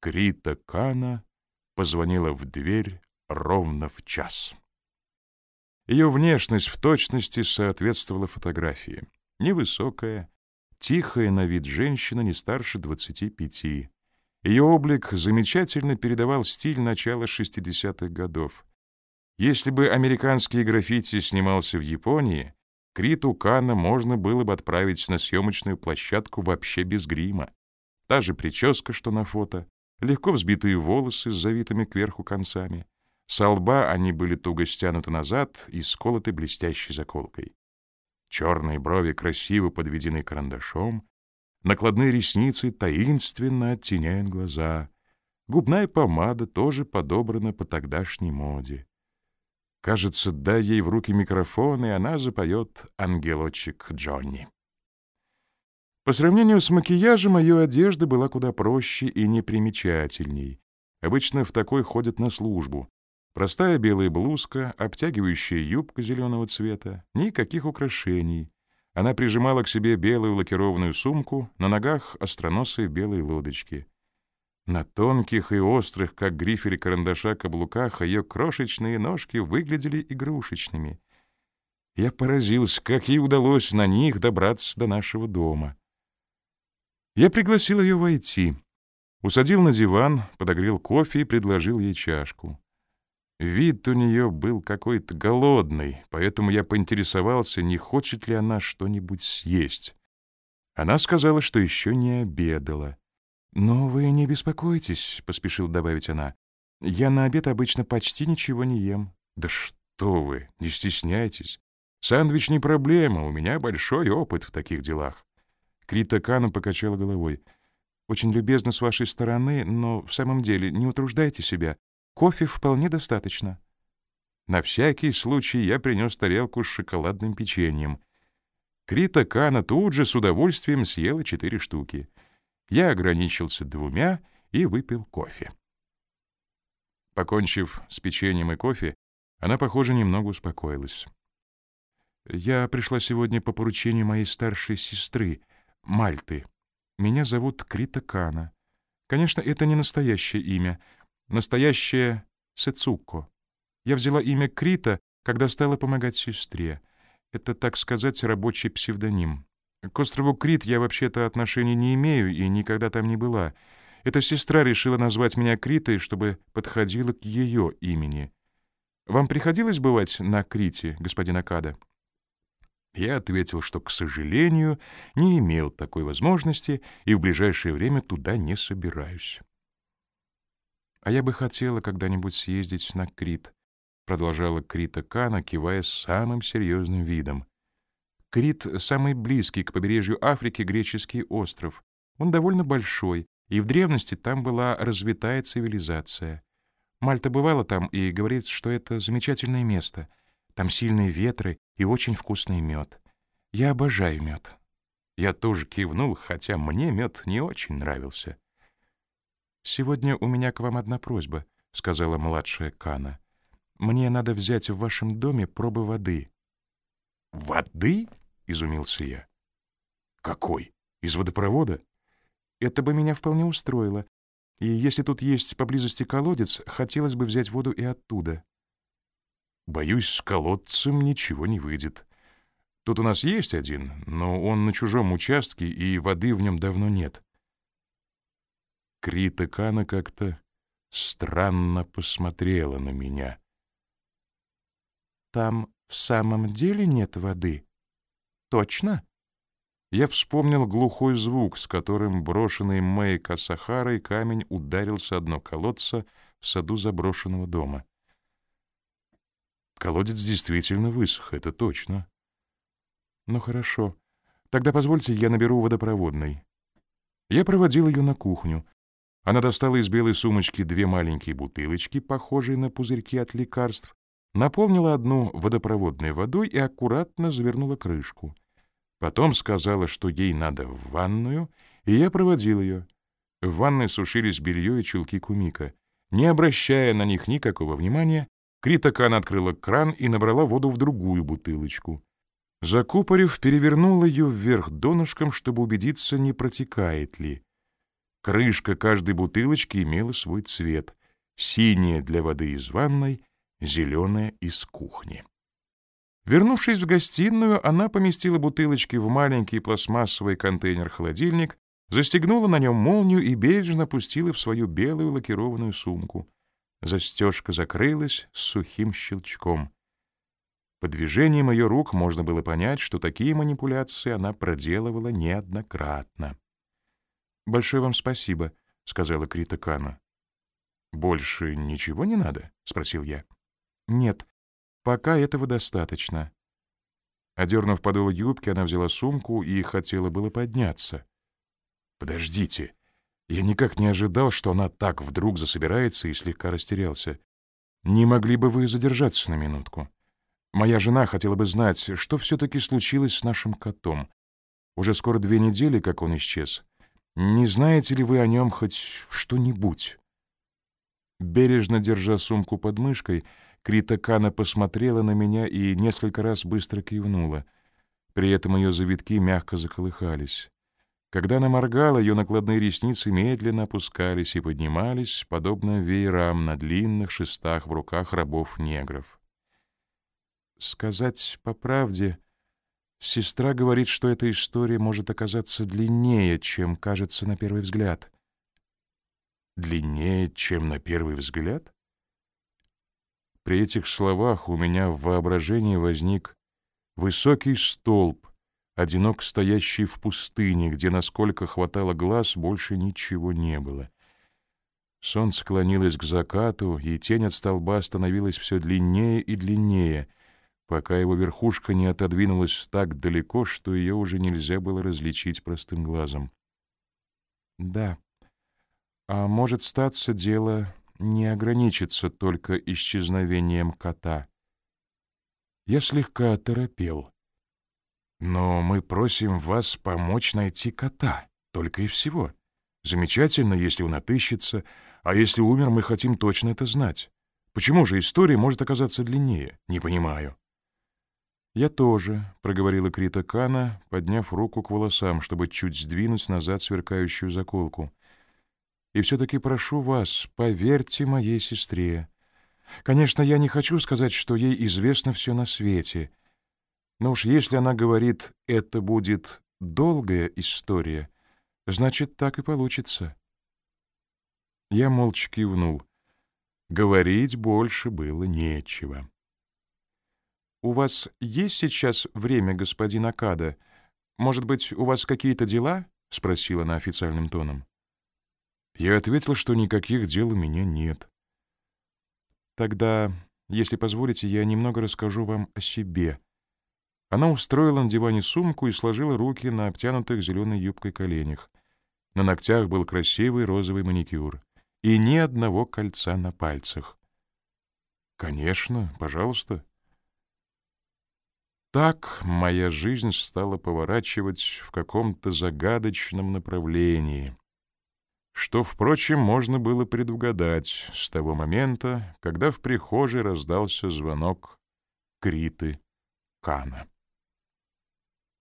Крита Кана позвонила в дверь ровно в час. Ее внешность в точности соответствовала фотографии. Невысокая, тихая на вид женщина не старше 25. Ее облик замечательно передавал стиль начала 60-х годов. Если бы американский граффити снимался в Японии, Криту Кана можно было бы отправить на съемочную площадку вообще без грима. Та же прическа, что на фото, легко взбитые волосы с завитыми кверху концами. Со лба они были туго стянуты назад и сколоты блестящей заколкой. Черные брови красиво подведены карандашом, накладные ресницы таинственно оттеняют глаза, губная помада тоже подобрана по тогдашней моде. Кажется, дай ей в руки микрофон, и она запоет «Ангелочек Джонни». По сравнению с макияжем, ее одежда была куда проще и непримечательней. Обычно в такой ходят на службу. Простая белая блузка, обтягивающая юбка зеленого цвета, никаких украшений. Она прижимала к себе белую лакированную сумку, на ногах остроносые белые лодочки. На тонких и острых, как грифель карандаша, каблуках ее крошечные ножки выглядели игрушечными. Я поразился, как ей удалось на них добраться до нашего дома. Я пригласил ее войти. Усадил на диван, подогрел кофе и предложил ей чашку. Вид у нее был какой-то голодный, поэтому я поинтересовался, не хочет ли она что-нибудь съесть. Она сказала, что еще не обедала. «Но вы не беспокойтесь», — поспешил добавить она. «Я на обед обычно почти ничего не ем». «Да что вы, не стесняйтесь. Сандвич не проблема, у меня большой опыт в таких делах». Крита Кана покачала головой. «Очень любезно с вашей стороны, но в самом деле не утруждайте себя. Кофе вполне достаточно. На всякий случай я принес тарелку с шоколадным печеньем. Крита Кана тут же с удовольствием съела четыре штуки. Я ограничился двумя и выпил кофе. Покончив с печеньем и кофе, она, похоже, немного успокоилась. «Я пришла сегодня по поручению моей старшей сестры, Мальты. Меня зовут Крита Кана. Конечно, это не настоящее имя. Настоящее Сецуко. Я взяла имя Крита, когда стала помогать сестре. Это, так сказать, рабочий псевдоним. К острову Крит я вообще-то отношений не имею и никогда там не была. Эта сестра решила назвать меня Критой, чтобы подходило к ее имени. Вам приходилось бывать на Крите, господин Акада? Я ответил, что, к сожалению, не имел такой возможности и в ближайшее время туда не собираюсь. «А я бы хотела когда-нибудь съездить на Крит», — продолжала Крита Кана, кивая самым серьезным видом. «Крит — самый близкий к побережью Африки греческий остров. Он довольно большой, и в древности там была развитая цивилизация. Мальта бывала там и говорит, что это замечательное место. Там сильные ветры и очень вкусный мед. Я обожаю мед». Я тоже кивнул, хотя мне мед не очень нравился. «Сегодня у меня к вам одна просьба», — сказала младшая Кана. «Мне надо взять в вашем доме пробы воды». «Воды?» — изумился я. «Какой? Из водопровода?» «Это бы меня вполне устроило. И если тут есть поблизости колодец, хотелось бы взять воду и оттуда». «Боюсь, с колодцем ничего не выйдет. Тут у нас есть один, но он на чужом участке, и воды в нем давно нет. Крита Кана как-то странно посмотрела на меня. «Там в самом деле нет воды? Точно?» Я вспомнил глухой звук, с которым брошенный Мэй Касахарой камень ударился о дно колодца в саду заброшенного дома. Колодец действительно высох, это точно. Ну хорошо. Тогда позвольте, я наберу водопроводный. Я проводил ее на кухню. Она достала из белой сумочки две маленькие бутылочки, похожие на пузырьки от лекарств, наполнила одну водопроводной водой и аккуратно завернула крышку. Потом сказала, что ей надо в ванную, и я проводил ее. В ванной сушились белье и чулки кумика. Не обращая на них никакого внимания, Критакан открыла кран и набрала воду в другую бутылочку. Закупорив, перевернула ее вверх донышком, чтобы убедиться, не протекает ли. Крышка каждой бутылочки имела свой цвет. Синяя для воды из ванной, зеленая из кухни. Вернувшись в гостиную, она поместила бутылочки в маленький пластмассовый контейнер-холодильник, застегнула на нем молнию и бережно пустила в свою белую лакированную сумку. Застежка закрылась с сухим щелчком. По движениям ее рук можно было понять, что такие манипуляции она проделывала неоднократно. «Большое вам спасибо», — сказала Крита Кана. «Больше ничего не надо?» — спросил я. «Нет, пока этого достаточно». Одернув подол юбки, она взяла сумку и хотела было подняться. «Подождите, я никак не ожидал, что она так вдруг засобирается и слегка растерялся. Не могли бы вы задержаться на минутку?» Моя жена хотела бы знать, что все-таки случилось с нашим котом. Уже скоро две недели, как он исчез. Не знаете ли вы о нем хоть что-нибудь?» Бережно держа сумку под мышкой, Крита Кана посмотрела на меня и несколько раз быстро кивнула. При этом ее завитки мягко заколыхались. Когда она моргала, ее накладные ресницы медленно опускались и поднимались, подобно веерам на длинных шестах в руках рабов-негров. Сказать по правде, сестра говорит, что эта история может оказаться длиннее, чем кажется на первый взгляд. Длиннее, чем на первый взгляд? При этих словах у меня в воображении возник высокий столб, одинок стоящий в пустыне, где, насколько хватало глаз, больше ничего не было. Солнце клонилось к закату, и тень от столба становилась все длиннее и длиннее — пока его верхушка не отодвинулась так далеко, что ее уже нельзя было различить простым глазом. Да, а может статься дело не ограничится только исчезновением кота. Я слегка оторопел. Но мы просим вас помочь найти кота, только и всего. Замечательно, если он отыщется, а если умер, мы хотим точно это знать. Почему же история может оказаться длиннее? Не понимаю. «Я тоже», — проговорила Крита Кана, подняв руку к волосам, чтобы чуть сдвинуть назад сверкающую заколку. «И все-таки прошу вас, поверьте моей сестре. Конечно, я не хочу сказать, что ей известно все на свете. Но уж если она говорит, это будет долгая история, значит, так и получится». Я молча кивнул. Говорить больше было нечего. «У вас есть сейчас время, господин Акада? Может быть, у вас какие-то дела?» — спросила она официальным тоном. Я ответил, что никаких дел у меня нет. «Тогда, если позволите, я немного расскажу вам о себе». Она устроила на диване сумку и сложила руки на обтянутых зеленой юбкой коленях. На ногтях был красивый розовый маникюр и ни одного кольца на пальцах. «Конечно, пожалуйста», так моя жизнь стала поворачивать в каком-то загадочном направлении, что, впрочем, можно было предугадать с того момента, когда в прихожей раздался звонок Криты Кана.